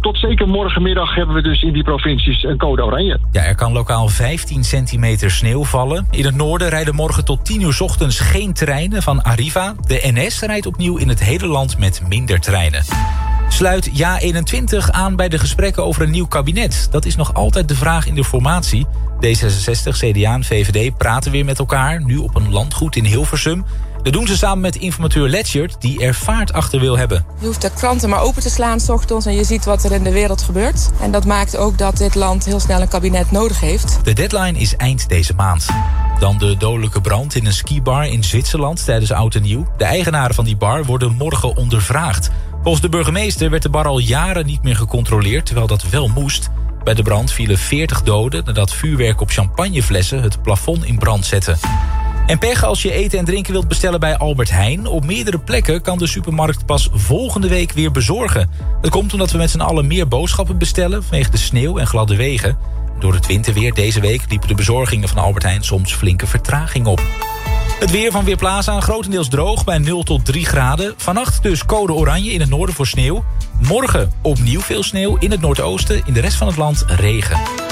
Tot zeker morgenmiddag hebben we dus in die provincies een code oranje. Ja, er kan lokaal 15 centimeter sneeuw vallen. In het noorden rijden morgen tot 10 uur ochtends geen treinen van Arriva. De NS rijdt opnieuw in het hele land met minder treinen. Sluit Ja21 aan bij de gesprekken over een nieuw kabinet? Dat is nog altijd de vraag in de formatie. D66, CDA en VVD praten weer met elkaar, nu op een landgoed in Hilversum. Dat doen ze samen met informateur Letchert, die er vaart achter wil hebben. Je hoeft de kranten maar open te slaan s ochtends en je ziet wat er in de wereld gebeurt. En dat maakt ook dat dit land heel snel een kabinet nodig heeft. De deadline is eind deze maand. Dan de dodelijke brand in een skibar in Zwitserland tijdens Oud en Nieuw. De eigenaren van die bar worden morgen ondervraagd. Volgens de burgemeester werd de bar al jaren niet meer gecontroleerd... terwijl dat wel moest. Bij de brand vielen 40 doden nadat vuurwerk op champagneflessen... het plafond in brand zette. En pech als je eten en drinken wilt bestellen bij Albert Heijn. Op meerdere plekken kan de supermarkt pas volgende week weer bezorgen. Dat komt omdat we met z'n allen meer boodschappen bestellen... vanwege de sneeuw en gladde wegen. Door het winterweer deze week liepen de bezorgingen van Albert Heijn... soms flinke vertraging op. Het weer van Weerplaza grotendeels droog bij 0 tot 3 graden. Vannacht dus code oranje in het noorden voor sneeuw. Morgen opnieuw veel sneeuw in het noordoosten. In de rest van het land regen.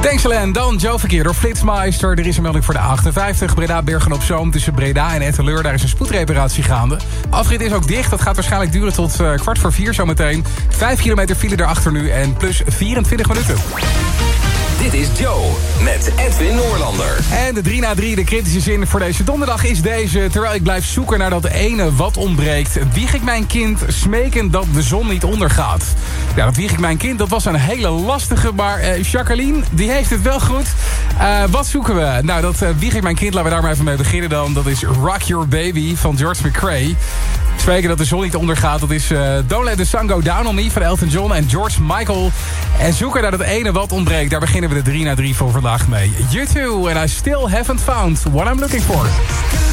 Thanks Alain. Dan Joe Verkeer door Flitsmeister. Er is een melding voor de 58. Breda Bergen op Zoom tussen Breda en Etteleur. Daar is een spoedreparatie gaande. Afrit is ook dicht. Dat gaat waarschijnlijk duren tot uh, kwart voor vier zometeen. Vijf kilometer file erachter nu en plus 24 minuten. Dit is Joe met Edwin Noorlander. En de 3 na 3, de kritische zin voor deze donderdag is deze. Terwijl ik blijf zoeken naar dat ene wat ontbreekt... wieg ik mijn kind smekend dat de zon niet ondergaat. Ja, dat wieg ik mijn kind, dat was een hele lastige. Maar uh, Jacqueline, die heeft het wel goed. Uh, wat zoeken we? Nou, dat uh, wieg ik mijn kind, laten we daar maar even mee beginnen dan. Dat is Rock Your Baby van George McRae. Spreken dat de zon niet ondergaat. Dat is uh, Don't Let The Sun Go Down On Me van Elton John en George Michael. En zoeken naar dat ene wat ontbreekt. Daar beginnen we de 3 na 3 voor vandaag mee. You too, and I still haven't found what I'm looking for.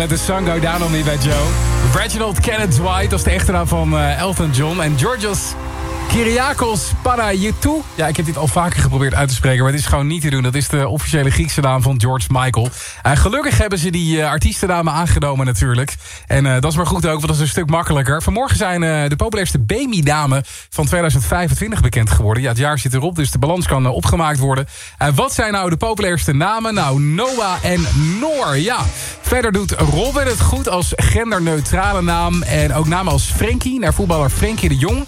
let the sun go down on me bij Joe. Reginald Kenneth White, dat is de echte van eh, Elton John. En George's. Kyriakos Panayiotou. Ja, ik heb dit al vaker geprobeerd uit te spreken, maar het is gewoon niet te doen. Dat is de officiële Griekse naam van George Michael. Uh, gelukkig hebben ze die uh, aangenomen natuurlijk. En uh, dat is maar goed ook, want dat is een stuk makkelijker. Vanmorgen zijn de populairste BMI-damen van 2025 bekend geworden. Ja, het jaar zit erop, dus de balans kan opgemaakt worden. En wat zijn nou de populairste namen? Nou, Noah en Noor, ja. Verder doet Robin het goed als genderneutrale naam. En ook namen als Frenkie, naar voetballer Frenkie de Jong.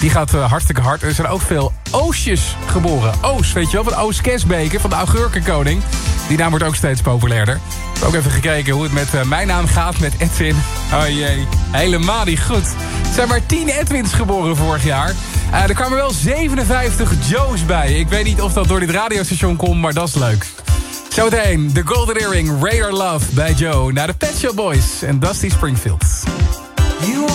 Die gaat hartstikke hard. Er zijn ook veel Oosjes geboren. Oos, weet je wel, van Oos Kesbeke, van de Augurkenkoning. Die naam wordt ook steeds populairder. Ook even gekeken hoe het met uh, mijn naam gaat, met Edwin. Oh jee, helemaal niet goed. Er zijn maar 10 Edwins geboren vorig jaar. Uh, er kwamen wel 57 Joe's bij. Ik weet niet of dat door dit radiostation komt, maar dat is leuk. Zometeen, de Golden Earring, Radar Love bij Joe... naar de Pet Shop Boys en Dusty Springfield. You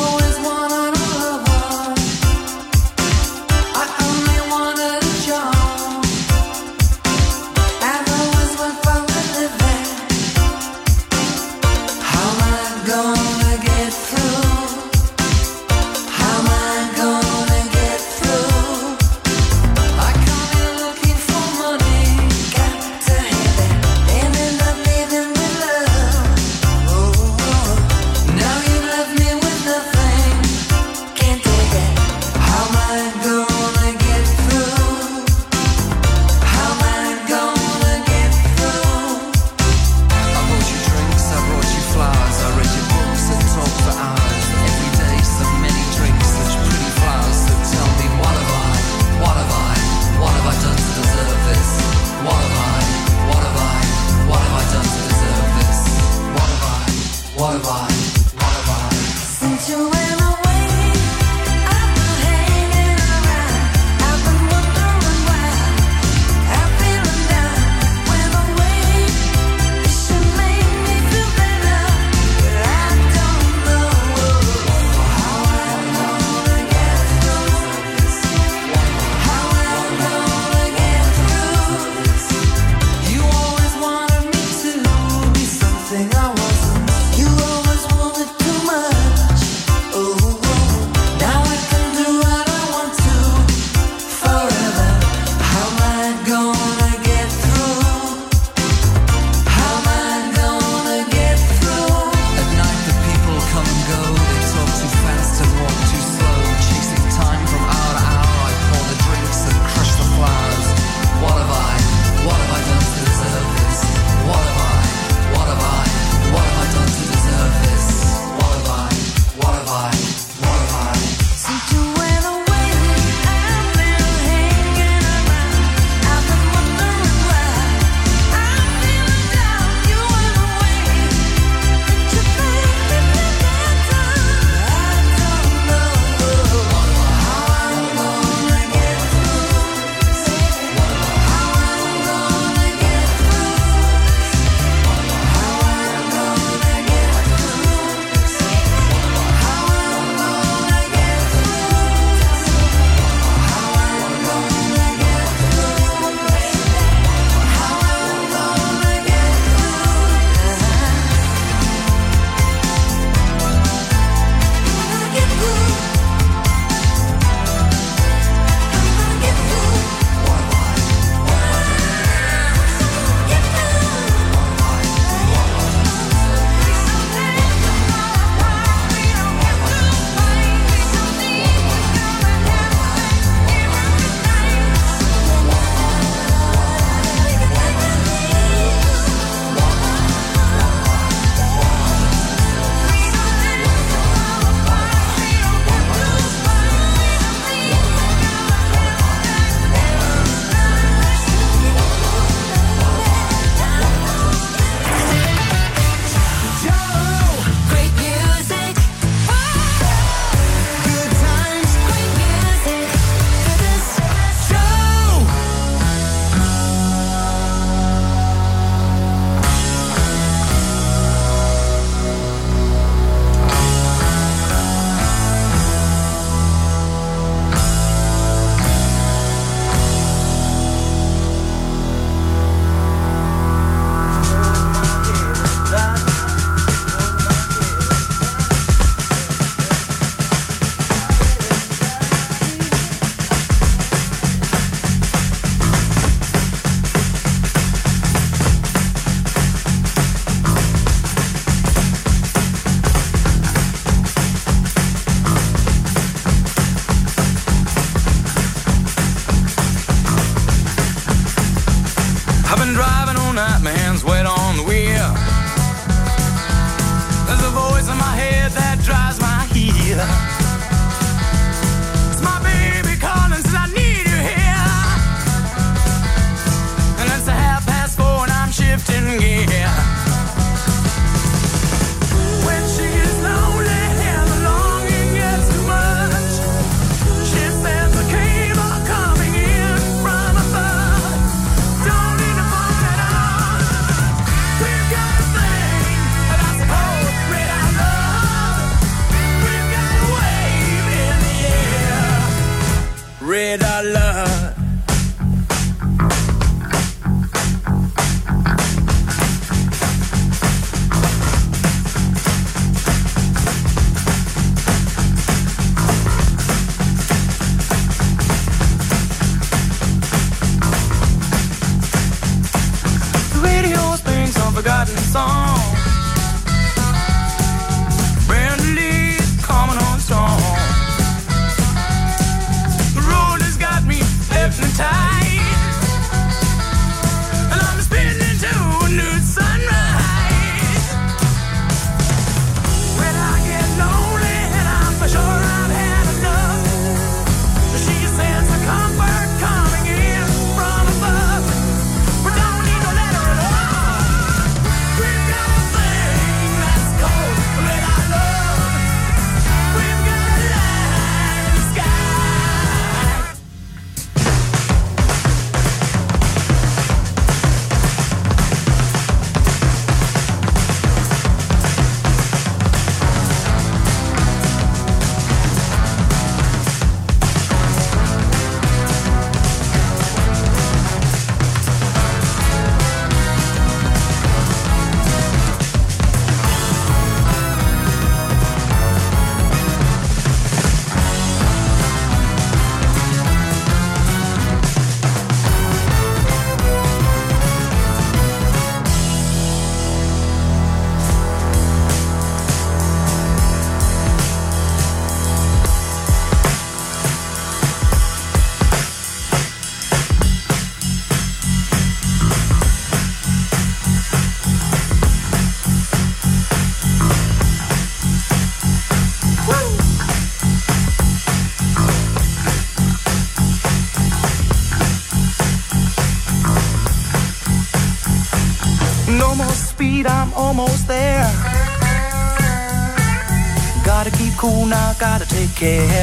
gotta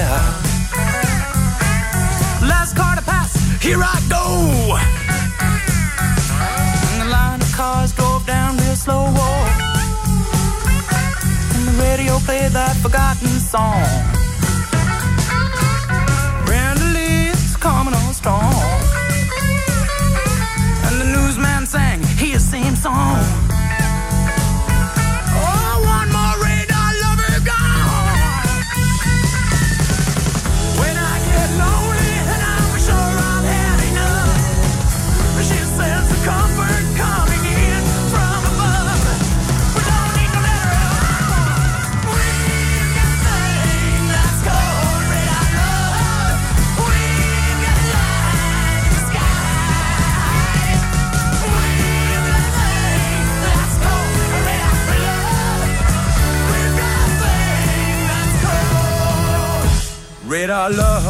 red eye love.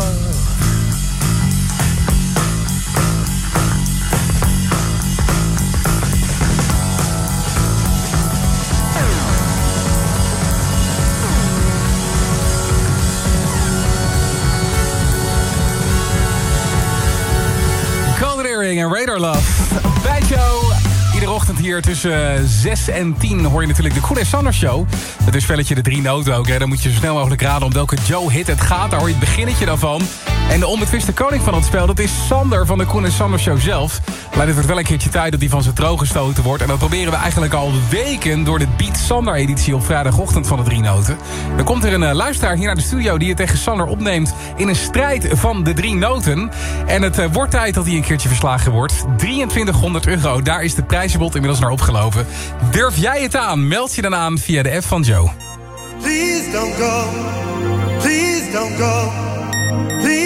Golden Earring en Radar Love. Hier tussen 6 en 10 hoor je natuurlijk de Koen en Sander Show. Het is spelletje de drie noten ook. Hè. Dan moet je zo snel mogelijk raden om welke Joe-hit het gaat. Daar hoor je het beginnetje dan van. En de onbetwiste koning van het spel, dat is Sander van de Koen en Sander Show zelf. Maar het wordt wel een keertje tijd dat hij van zijn troon gestoten wordt. En dat proberen we eigenlijk al weken door de Beat Sander-editie op vrijdagochtend van de drie noten. Dan komt er een eh, luisteraar hier naar de studio die het tegen Sander opneemt... in een strijd van de drie noten. En het eh, wordt tijd dat hij een keertje verslagen wordt. 2300 euro, daar is de prijzenbod inmiddels naar opgelopen. Durf jij het aan? Meld je dan aan via de app van Joe. Please don't go. Please don't go. Please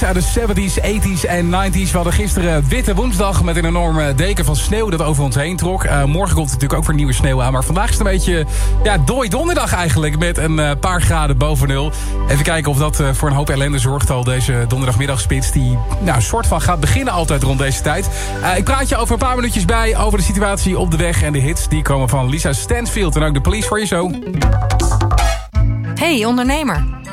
Hits uit de 70s, 80s en 90s. We hadden gisteren witte woensdag met een enorme deken van sneeuw dat over ons heen trok. Eh, morgen komt er natuurlijk ook weer nieuwe sneeuw aan. Maar vandaag is het een beetje ja, dooi donderdag eigenlijk. Met een eh, paar graden boven nul. Even kijken of dat eh, voor een hoop ellende zorgt al deze donderdagmiddagspits. Die nou, soort van gaat beginnen altijd rond deze tijd. Ik praat je over een paar minuutjes bij over de situatie op de weg. En de hits die komen van Lisa Stansfield en ook de police voor je zo. Hey ondernemer,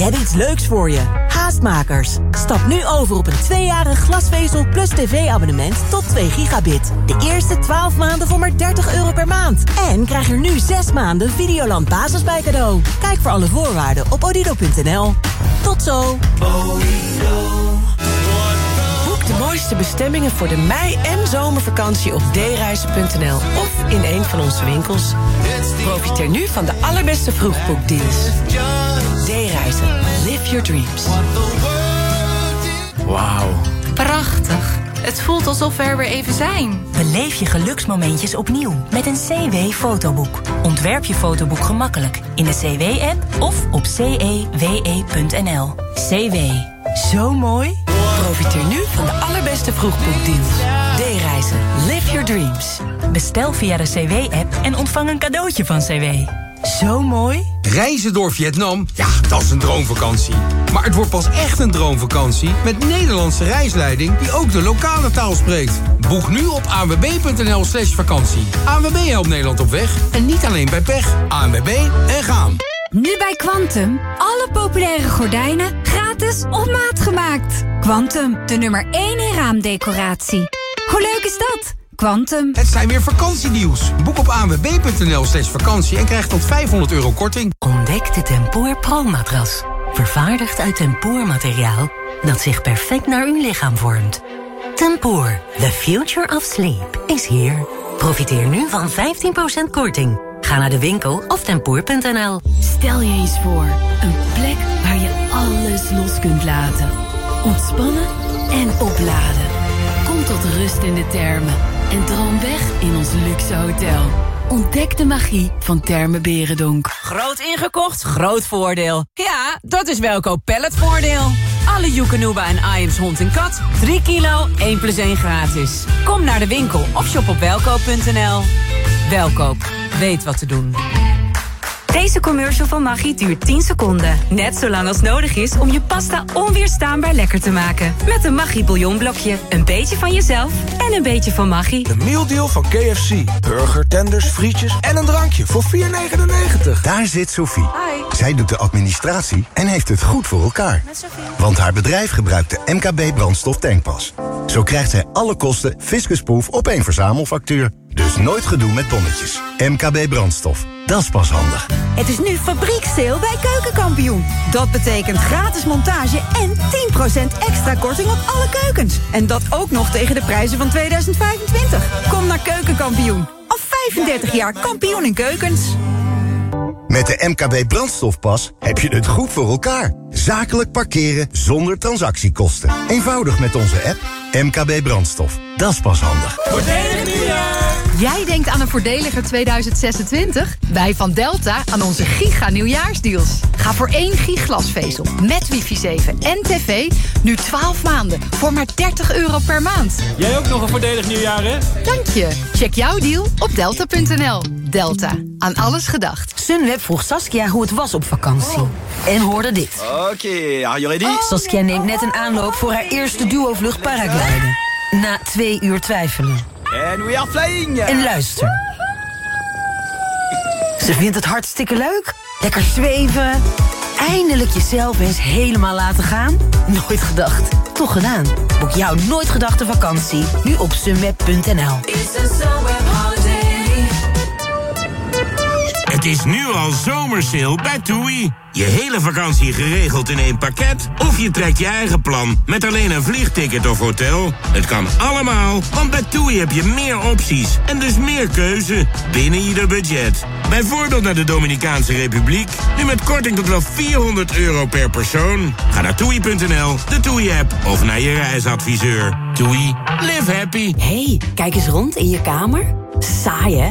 We hebben iets leuks voor je. Haastmakers. Stap nu over op een tweejarig glasvezel plus tv-abonnement tot 2 gigabit. De eerste 12 maanden voor maar 30 euro per maand. En krijg er nu 6 maanden Videoland Basis bij cadeau. Kijk voor alle voorwaarden op odido.nl. Tot zo. Boek de mooiste bestemmingen voor de mei- en zomervakantie op dereizen.nl of in een van onze winkels. Profiteer nu van de allerbeste vroegboekdeals. D-reizen. Live your dreams. Wauw. Prachtig. Het voelt alsof we er weer even zijn. Beleef je geluksmomentjes opnieuw met een CW-fotoboek. Ontwerp je fotoboek gemakkelijk in de CW-app of op cewe.nl. CW. Zo mooi? Profiteer nu van de allerbeste vroegboekdeals. D-reizen. Live your dreams. Bestel via de CW-app en ontvang een cadeautje van CW. Zo mooi. Reizen door Vietnam, ja, dat is een droomvakantie. Maar het wordt pas echt een droomvakantie met Nederlandse reisleiding die ook de lokale taal spreekt. Boek nu op anwb.nl slash vakantie. ANWB helpt Nederland op weg en niet alleen bij pech. ANWB en gaan. Nu bij Quantum. Alle populaire gordijnen gratis op maat gemaakt. Quantum, de nummer 1 in raamdecoratie. Hoe leuk is dat? Quantum. Het zijn weer vakantienieuws. Boek op anwb.nl slash vakantie en krijg tot 500 euro korting. Ontdek de Tempoor Pro-matras. Vervaardigd uit tempoormateriaal dat zich perfect naar uw lichaam vormt. Tempoor, the future of sleep, is here. Profiteer nu van 15% korting. Ga naar de winkel of tempoor.nl. Stel je eens voor, een plek waar je alles los kunt laten. Ontspannen en opladen. Kom tot rust in de termen en droom weg in ons luxe hotel. Ontdek de magie van Termen Berendonk. Groot ingekocht, groot voordeel. Ja, dat is Welkoop Palletvoordeel. Alle Joekanuba en Iams hond en kat. 3 kilo, 1 plus 1 gratis. Kom naar de winkel of shop op welkoop.nl. Welkoop, weet wat te doen. Deze commercial van Maggi duurt 10 seconden. Net zo lang als nodig is om je pasta onweerstaanbaar lekker te maken. Met een Maggi bouillonblokje. Een beetje van jezelf en een beetje van Maggi. De mealdeal van KFC. Burger, tenders, frietjes en een drankje voor 4,99. Daar zit Sophie. Zij doet de administratie en heeft het goed voor elkaar. Want haar bedrijf gebruikt de MKB brandstof tankpas. Zo krijgt zij alle kosten fiscusproof op één verzamelfactuur. Dus nooit gedoe met bonnetjes. MKB brandstof. Dat is pas handig. Het is nu fabrieksteel bij Keukenkampioen. Dat betekent gratis montage en 10% extra korting op alle keukens. En dat ook nog tegen de prijzen van 2025. Kom naar Keukenkampioen. Al 35 jaar kampioen in keukens. Met de MKB brandstofpas heb je het goed voor elkaar. Zakelijk parkeren zonder transactiekosten. Eenvoudig met onze app MKB Brandstof. Dat is pas handig. Voordelig nieuwjaar! Jij denkt aan een voordeliger 2026? Wij van Delta aan onze giga nieuwjaarsdeals. Ga voor één giglasvezel met wifi 7 en tv nu 12 maanden voor maar 30 euro per maand. Jij ook nog een voordelig nieuwjaar, hè? Dank je. Check jouw deal op delta.nl. Delta. Aan alles gedacht. Sunweb vroeg Saskia hoe het was op vakantie. En hoorde dit. Oké, are you ready? Saskia neemt net een aanloop voor haar eerste duo-vlucht Na twee uur twijfelen. And we are flying! En luister. Ze vindt het hartstikke leuk. Lekker zweven. Eindelijk jezelf eens helemaal laten gaan. Nooit gedacht. Toch gedaan. Boek jouw nooit gedachte vakantie. Nu op sunweb.nl. Het is nu al zomersale bij TUI. Je hele vakantie geregeld in één pakket? Of je trekt je eigen plan met alleen een vliegticket of hotel? Het kan allemaal, want bij TUI heb je meer opties en dus meer keuze binnen ieder budget. Bijvoorbeeld naar de Dominicaanse Republiek, nu met korting tot wel 400 euro per persoon. Ga naar toei.nl, de TUI-app of naar je reisadviseur. TUI, live happy. hey, kijk eens rond in je kamer. Saai, hè?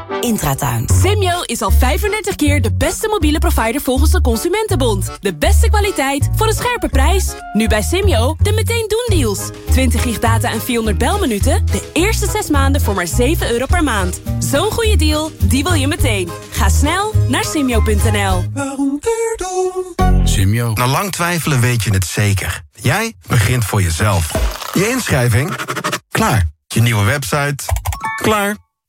Intratuin. Simyo is al 35 keer de beste mobiele provider volgens de Consumentenbond. De beste kwaliteit voor een scherpe prijs. Nu bij Simyo de meteen doen deals. 20 gig data en 400 belminuten. De eerste 6 maanden voor maar 7 euro per maand. Zo'n goede deal, die wil je meteen. Ga snel naar simyo.nl. Simio. Na lang twijfelen weet je het zeker. Jij begint voor jezelf. Je inschrijving? Klaar. Je nieuwe website? Klaar.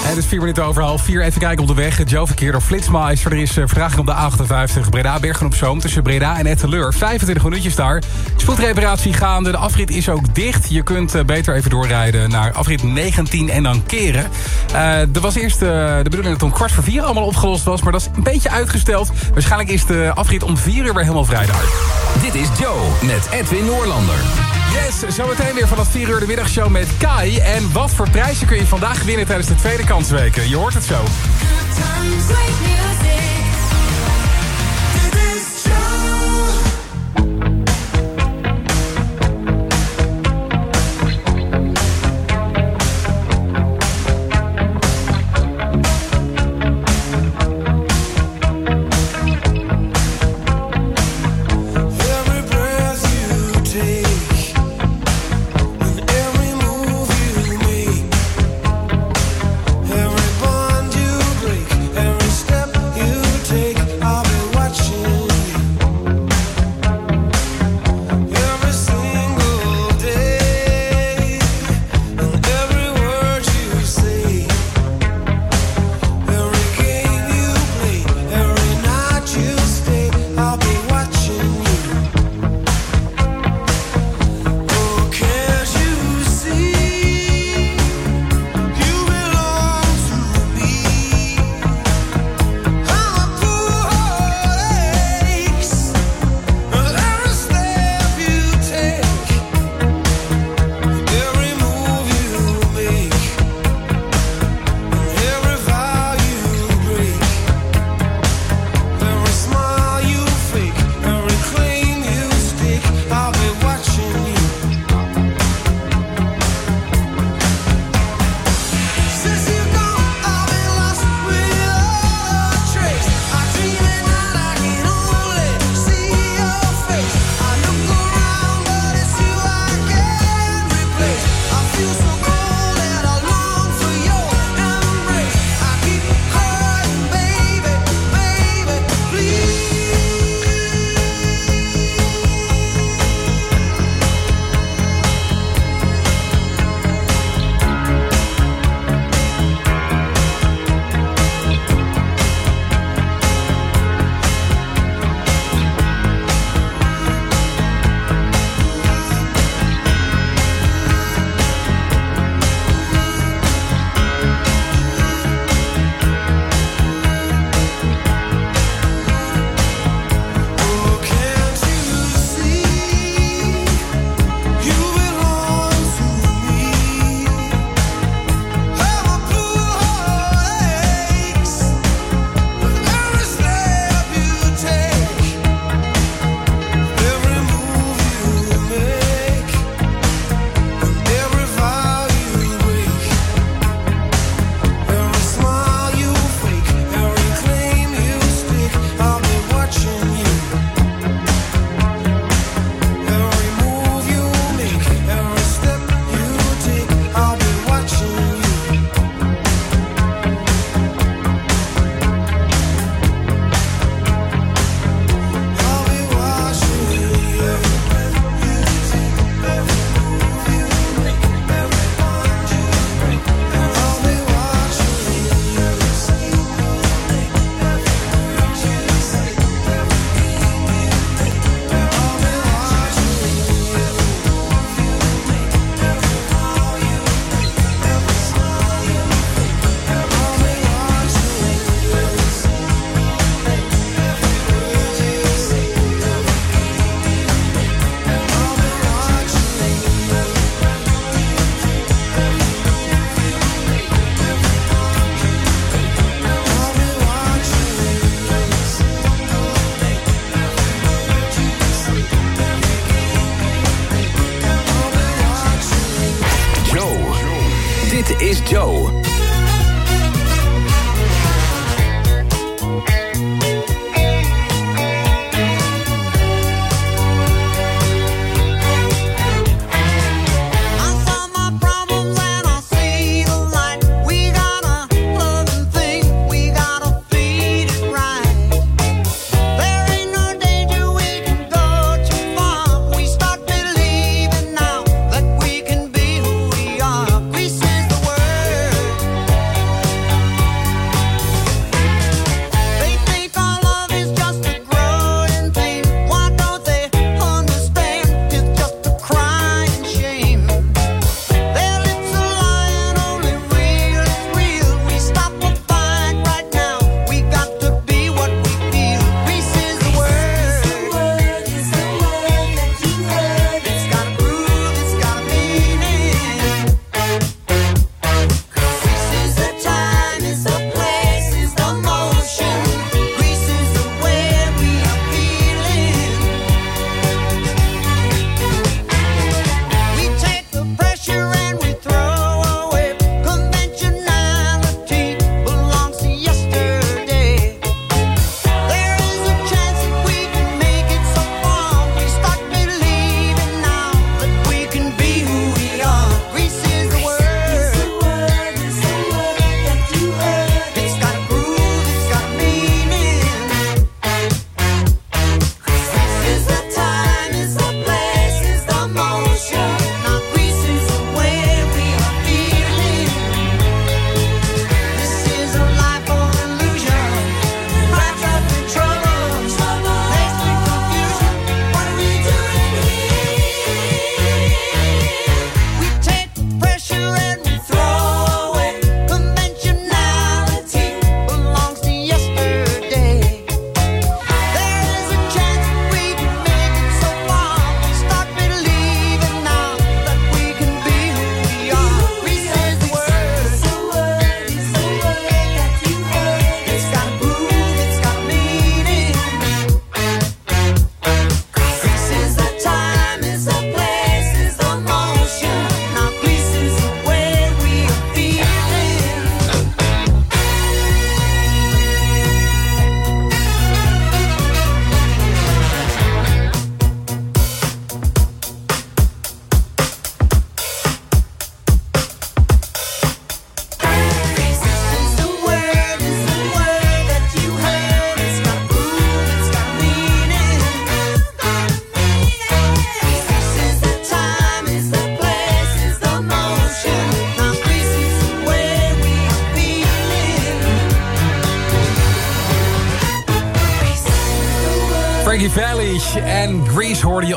Het is vier minuten over half vier. Even kijken op de weg. Joe verkeer door Flitsmeister. Er is uh, vertraging op de A58 Breda, Bergen op Zoom. Tussen Breda en Etteleur. 25 minuutjes daar. Spoedreparatie gaande. De afrit is ook dicht. Je kunt uh, beter even doorrijden naar afrit 19 en dan keren. Uh, er was eerst de bedoeling dat het om kwart voor vier allemaal opgelost was. Maar dat is een beetje uitgesteld. Waarschijnlijk is de afrit om vier uur weer helemaal vrij daar. Dit is Joe met Edwin Noorlander. Yes, zometeen weer vanaf 4 uur de middagshow met Kai. En wat voor prijzen kun je vandaag winnen tijdens de tweede kansweken? Je hoort het zo.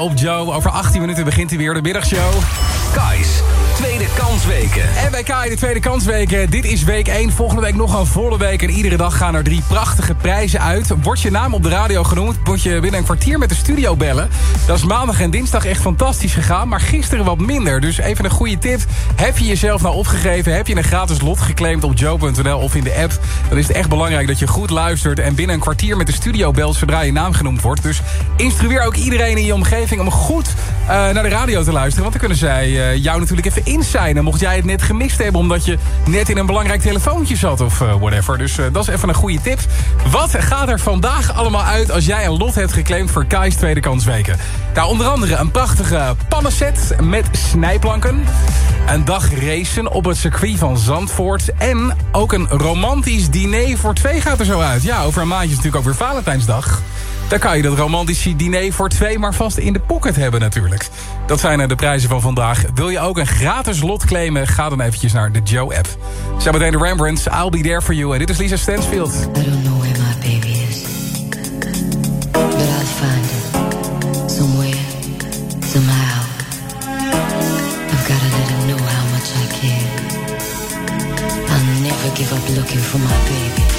Op Joe. Over 18 minuten begint hij weer de middagshow. De Tweede Kansweken. Dit is week 1. Volgende week nog een volle week. En iedere dag gaan er drie prachtige prijzen uit. Wordt je naam op de radio genoemd, moet je binnen een kwartier met de studio bellen. Dat is maandag en dinsdag echt fantastisch gegaan. Maar gisteren wat minder. Dus even een goede tip. Heb je jezelf nou opgegeven? Heb je een gratis lot geclaimd op joe.nl of in de app? Dan is het echt belangrijk dat je goed luistert. En binnen een kwartier met de studio belt zodra je naam genoemd wordt. Dus instrueer ook iedereen in je omgeving om goed naar de radio te luisteren. Want dan kunnen zij uh, jou natuurlijk even insignen. Mocht jij het net gemist hebben omdat je net in een belangrijk telefoontje zat of uh, whatever. Dus dat is even een goede tip. Wat gaat er vandaag allemaal uit als jij een lot hebt geclaimd voor Kai's Tweede Kansweken? Nou, onder andere een prachtige pannenset met snijplanken. Een dag racen op het circuit van Zandvoort. En ook een romantisch diner voor twee gaat er zo uit. Ja, over een maandje is natuurlijk ook weer Valentijnsdag. Dan kan je dat romantische diner voor twee maar vast in de pocket hebben natuurlijk. Dat zijn de prijzen van vandaag. Wil je ook een gratis lot claimen? Ga dan eventjes naar de Joe-app. Zometeen de Rembrandts, I'll be there for you. En dit is Lisa Stansfield. I don't know where my baby is. But I'll find it. Somewhere. Somehow. I've gotta let him know how much I care. I'll never give up looking for my baby.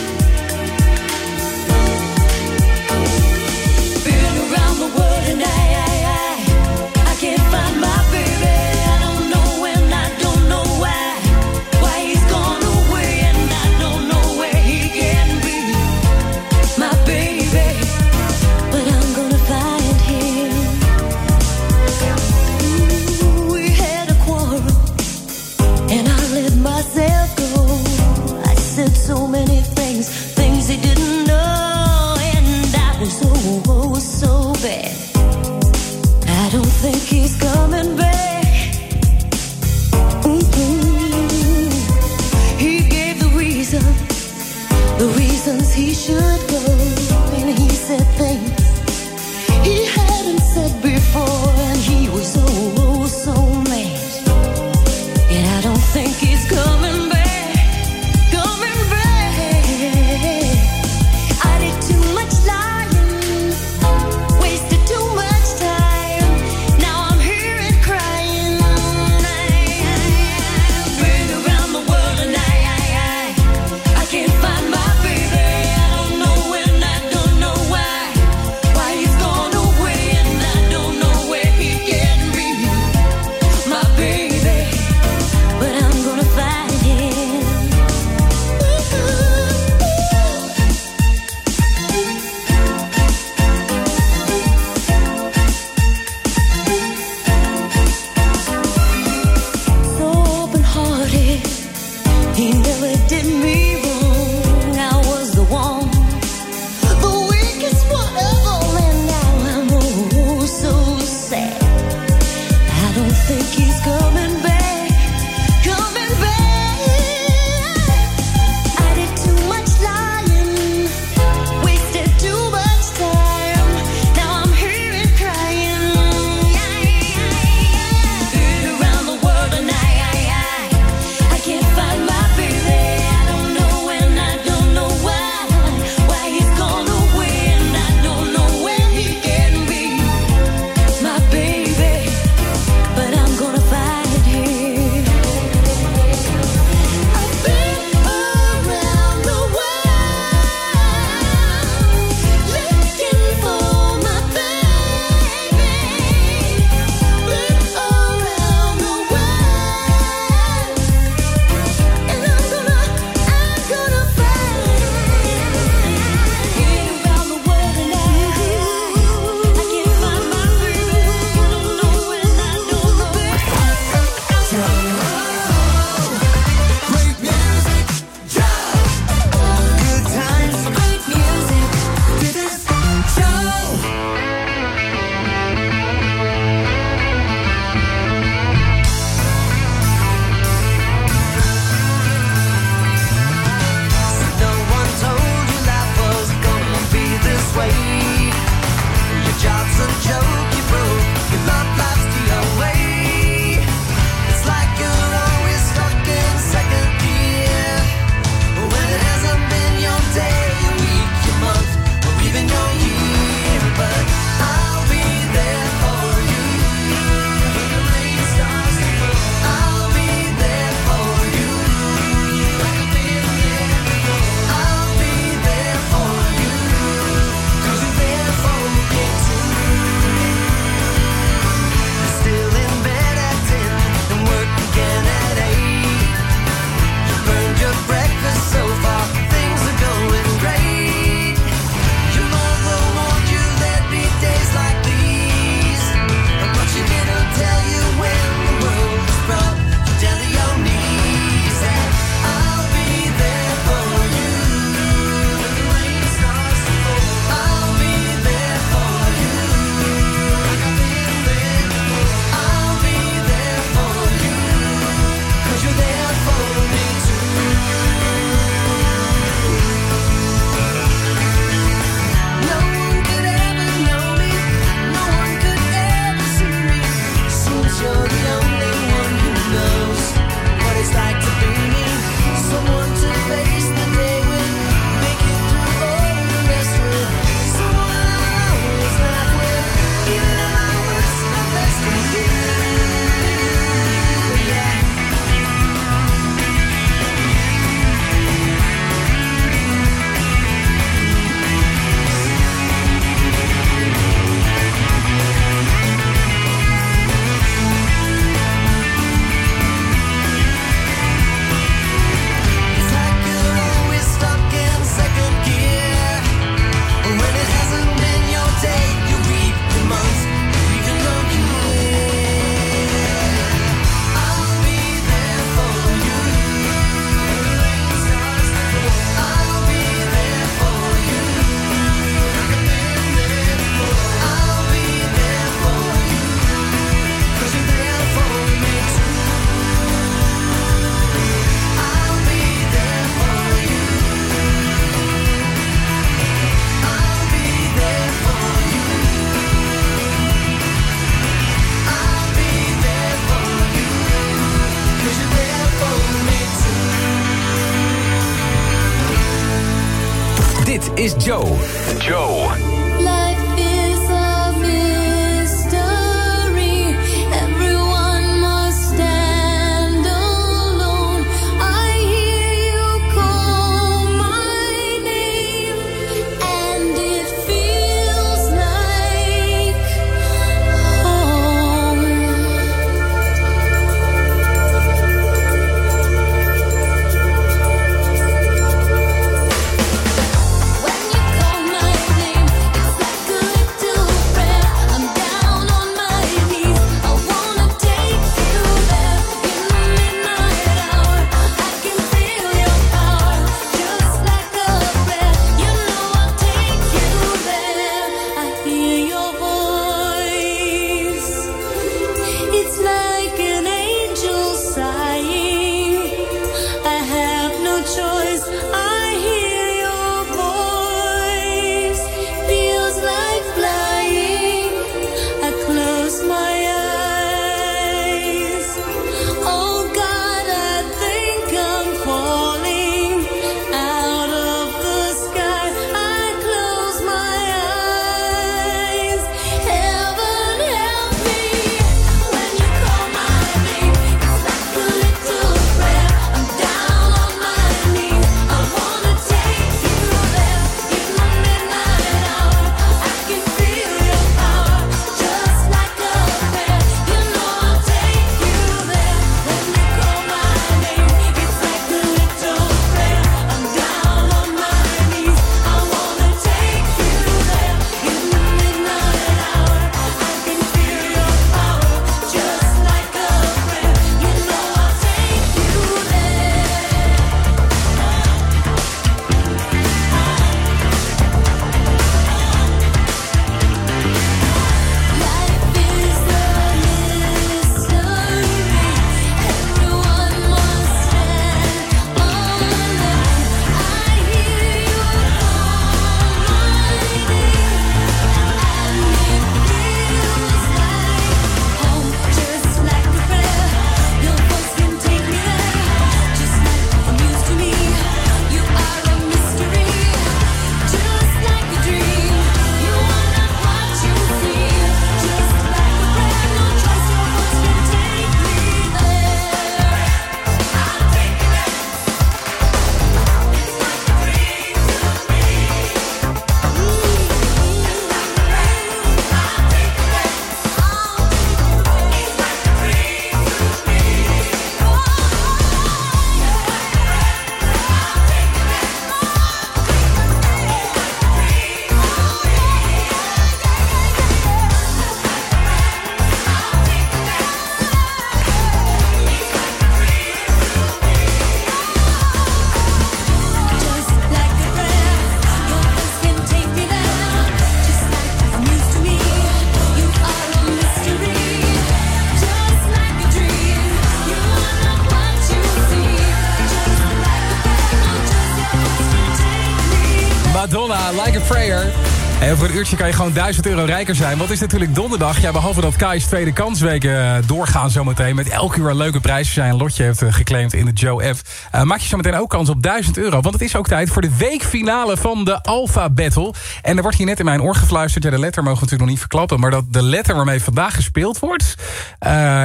Uurtje kan je gewoon 1000 euro rijker zijn. Het is natuurlijk donderdag. Ja, behalve dat Kai's tweede kansweken eh, doorgaan zometeen. Met elke uur een leuke prijs. Een lotje heeft eh, geclaimd in de Joe F. eh, maak je zometeen ook kans op 1000 euro. Want het is ook tijd voor de weekfinale van de Alpha Battle. En er wordt hier net in mijn oor gefluisterd. Ja, de letter mogen we natuurlijk nog niet verklappen. Maar dat de letter waarmee vandaag gespeeld wordt...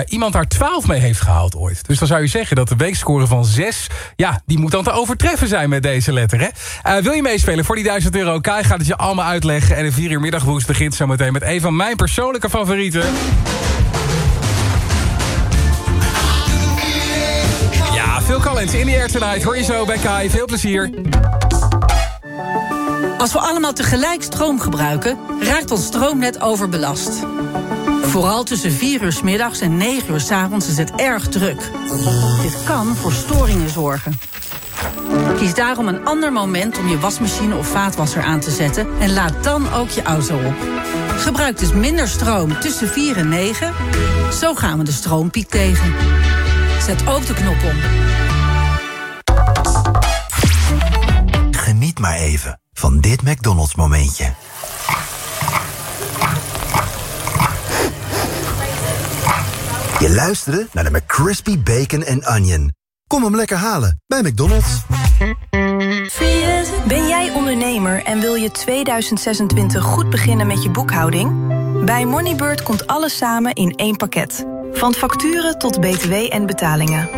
iemand daar 12 mee heeft gehaald ooit. Dus dan zou je zeggen dat de weekscore van 6... Ja, die moet dan te overtreffen zijn met deze letter. Hè? Wil je meespelen voor die 1000 euro? Kai gaat het je allemaal uitleggen. En 4 uur middagwoest begint zometeen met een van mijn persoonlijke favorieten. Ja, Phil Collins, In the Air Tonight. Hoor je zo bij Kai. Veel plezier. Als we allemaal tegelijk stroom gebruiken, raakt ons stroomnet overbelast. Vooral tussen 4 uur 's middags en 9 uur 's avonds is het erg druk. Dit kan voor storingen zorgen. Kies daarom een ander moment om je wasmachine of vaatwasser aan te zetten en laad dan ook je auto op. Gebruik dus minder stroom tussen 4 en 9. Zo gaan we de stroompiek tegen. Zet ook de knop om. Geniet maar even van dit McDonald's momentje. Je luisterde naar de McCrispy Bacon and Onion. Kom hem lekker halen bij McDonald's. Ben jij ondernemer en wil je 2026 goed beginnen met je boekhouding? Bij Moneybird komt alles samen in één pakket. Van facturen tot btw en betalingen.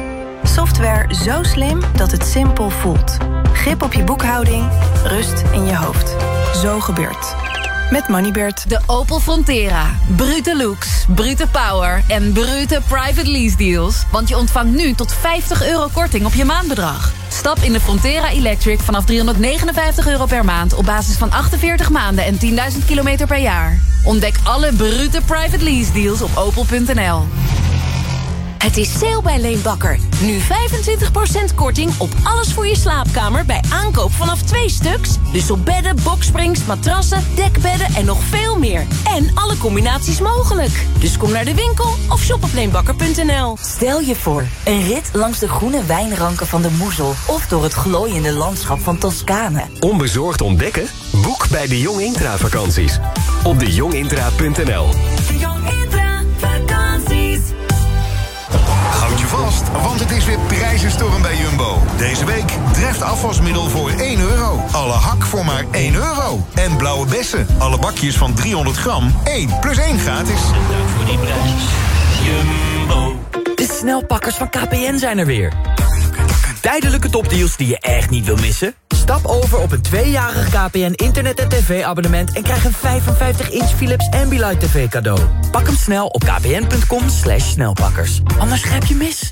Software zo slim dat het simpel voelt. Grip op je boekhouding, rust in je hoofd. Zo gebeurt. Met Moneybird. De Opel Frontera. Brute looks, brute power en brute private lease deals. Want je ontvangt nu tot 50 euro korting op je maandbedrag. Stap in de Frontera Electric vanaf 359 euro per maand... op basis van 48 maanden en 10.000 kilometer per jaar. Ontdek alle brute private lease deals op opel.nl. Het is sale bij Leenbakker. Nu 25% korting op alles voor je slaapkamer bij aankoop vanaf twee stuks. Dus op bedden, boksprings, matrassen, dekbedden en nog veel meer. En alle combinaties mogelijk. Dus kom naar de winkel of shop op leenbakker.nl. Stel je voor, een rit langs de groene wijnranken van de Moezel... of door het glooiende landschap van Toscane. Onbezorgd ontdekken? Boek bij de Jong Intra vakanties. Op dejongintra.nl Houd want het is weer prijzenstorm bij Jumbo. Deze week treft afwasmiddel voor 1 euro. Alle hak voor maar 1 euro. En blauwe bessen, alle bakjes van 300 gram, 1 plus 1 gratis. Dank voor die prijs. Jumbo. De snelpakkers van KPN zijn er weer. Tijdelijke topdeals die je echt niet wil missen? Stap over op een tweejarig KPN internet- en tv-abonnement... en krijg een 55-inch Philips Ambilight TV cadeau. Pak hem snel op kpn.com slash snelpakkers. Anders grijp je mis.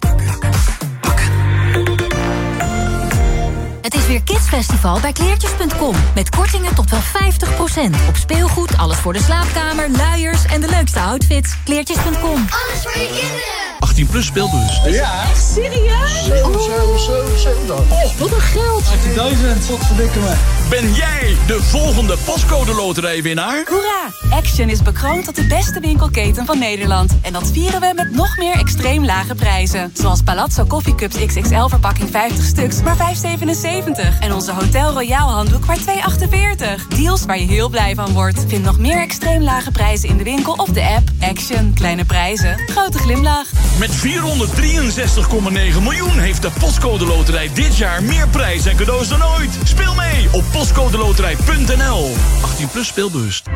Het is weer Kidsfestival bij kleertjes.com. Met kortingen tot wel 50%. Op speelgoed, alles voor de slaapkamer, luiers en de leukste outfits. Kleertjes.com. Alles voor je kinderen. 18 plus speelbus. Ja. Echt serieus? 7, 7, 7, 7. Oh, wat een geld. 18.000. Wat verdikken me. Ben jij de volgende pascode loterijwinnaar? Hoera! Action is bekroond tot de beste winkelketen van Nederland. En dat vieren we met nog meer extreem lage prijzen. Zoals Palazzo Coffee Cups XXL verpakking 50 stuks, maar 5,77. En onze Hotel Royal handdoek maar 2,48. Deals waar je heel blij van wordt. Vind nog meer extreem lage prijzen in de winkel of de app. Action. Kleine prijzen. Grote glimlach. Met 463,9 miljoen heeft de Postcode Loterij dit jaar meer prijs en cadeaus dan ooit. Speel mee op postcodeloterij.nl. 18 plus speelbewust.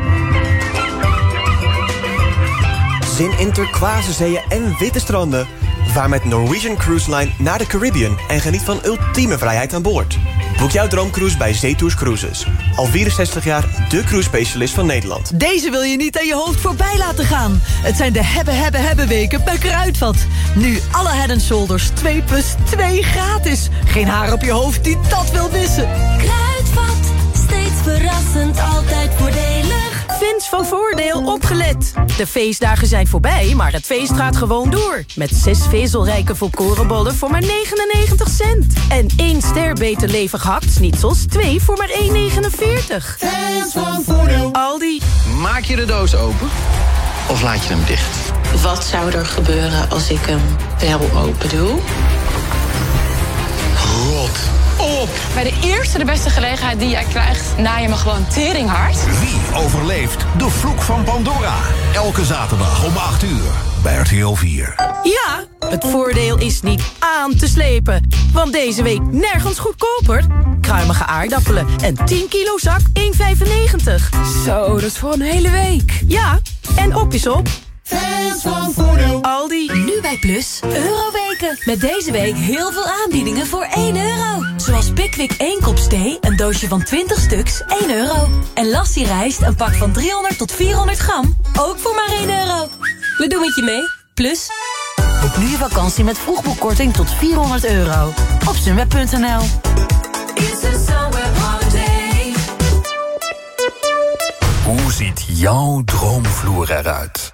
Zin in turquoise zeeën en witte stranden. Vaar met Norwegian Cruise Line naar de Caribbean en geniet van ultieme vrijheid aan boord. Boek jouw droomcruise bij Zetours Cruises. Al 64 jaar de cruise specialist van Nederland. Deze wil je niet aan je hoofd voorbij laten gaan. Het zijn de hebben, hebben, hebben weken bij Kruidvat. Nu alle head shoulders 2 plus 2 gratis. Geen haar op je hoofd die dat wil missen. Kruidvat, steeds verrassend, altijd voordelig. Fans van Voordeel opgelet. De feestdagen zijn voorbij, maar het feest gaat gewoon door. Met zes vezelrijke volkorenbollen voor maar 99 cent. En één ster beter levig hakt zoals 2 voor maar 1,49. Fans van Voordeel. Aldi. Maak je de doos open of laat je hem dicht? Wat zou er gebeuren als ik hem wel open doe? Rot op! Bij de eerste de beste gelegenheid die jij krijgt, na je me gewoon teringhard. Wie overleeft de vloek van Pandora? Elke zaterdag om 8 uur bij RTL 4. Ja, het voordeel is niet aan te slepen. Want deze week nergens goedkoper. Kruimige aardappelen en 10 kilo zak 1,95. Zo, dat is voor een hele week. Ja, en op is op. Fans van Voordeel. Aldi. Nu bij Plus, Euroweken. Met deze week heel veel aanbiedingen voor 1 euro. Zoals Pickwick 1 kop thee, een doosje van 20 stuks, 1 euro. En Lassie rijst, een pak van 300 tot 400 gram, ook voor maar 1 euro. We doen het je mee. Plus... Boek nu je vakantie met vroegboekkorting tot 400 euro. Op sunweb.nl Hoe ziet jouw droomvloer eruit?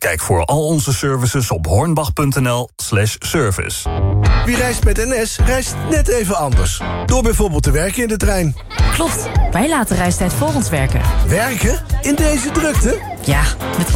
Kijk voor al onze services op hornbach.nl slash service. Wie reist met NS, reist net even anders. Door bijvoorbeeld te werken in de trein. Klopt, wij laten reistijd voor ons werken. Werken? In deze drukte? Ja, met